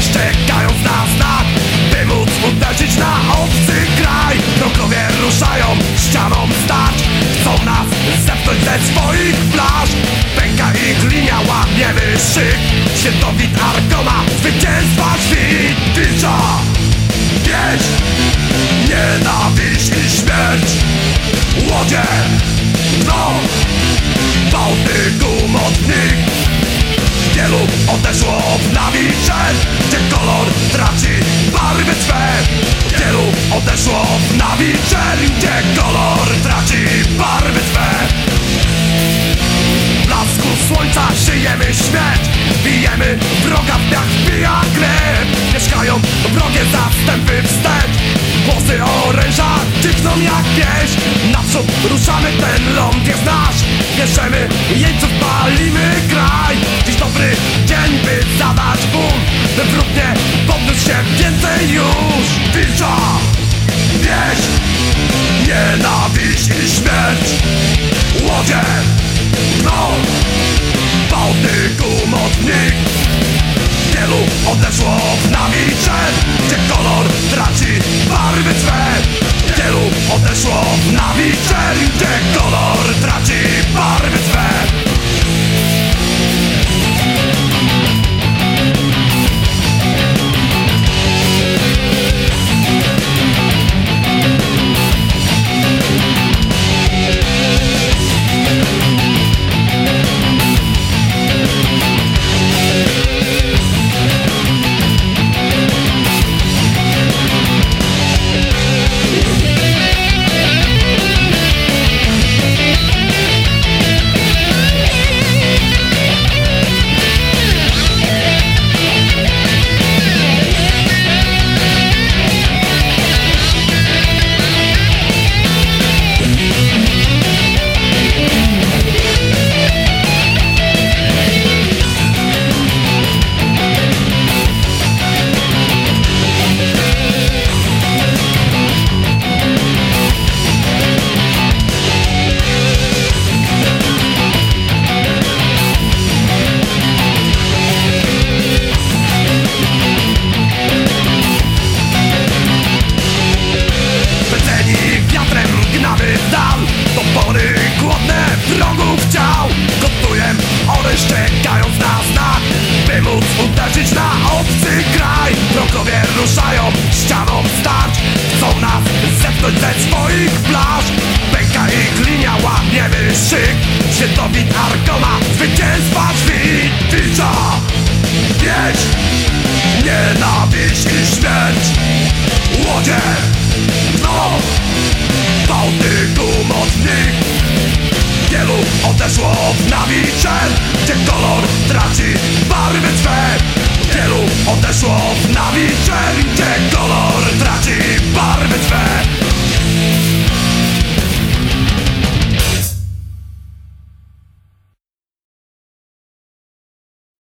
chciał Gotuję oręż czekając na By móc uderzyć na obcy kraj. Wrogowie ruszają ścianą stać Chcą nas zepchnąć ze swoich plaż. Pęka ich linia, łamiemy szyk. Świętowit Arkona, zwycięstwa świt Wilcza, wieś, nienawiść i śmierć. Łodzie, no, odeszło w nawicze Gdzie kolor traci barwy swe W blasku słońca żyjemy śmierć Bijemy wroga w dniach, wbija krew Mieszkają wrogie zastępy wstecz. Głosy oręża cichną jak pieśń. Naprzód ruszamy, ten ląd jest nasz. Bierzemy jeńców, palimy kraj. Dziś dobry dzień, by zadać bunt By wróg nie Odeszło w nawicze Gdzie kolor traci barwy swe? Wielu odeszło nienawiść i śmierć Łodzie, no, Bałtyku mocnych Wielu odeszło w nawicze Gdzie kolor traci barwy swe Wielu odeszło w nawicze Gdzie kolor traci barwy swe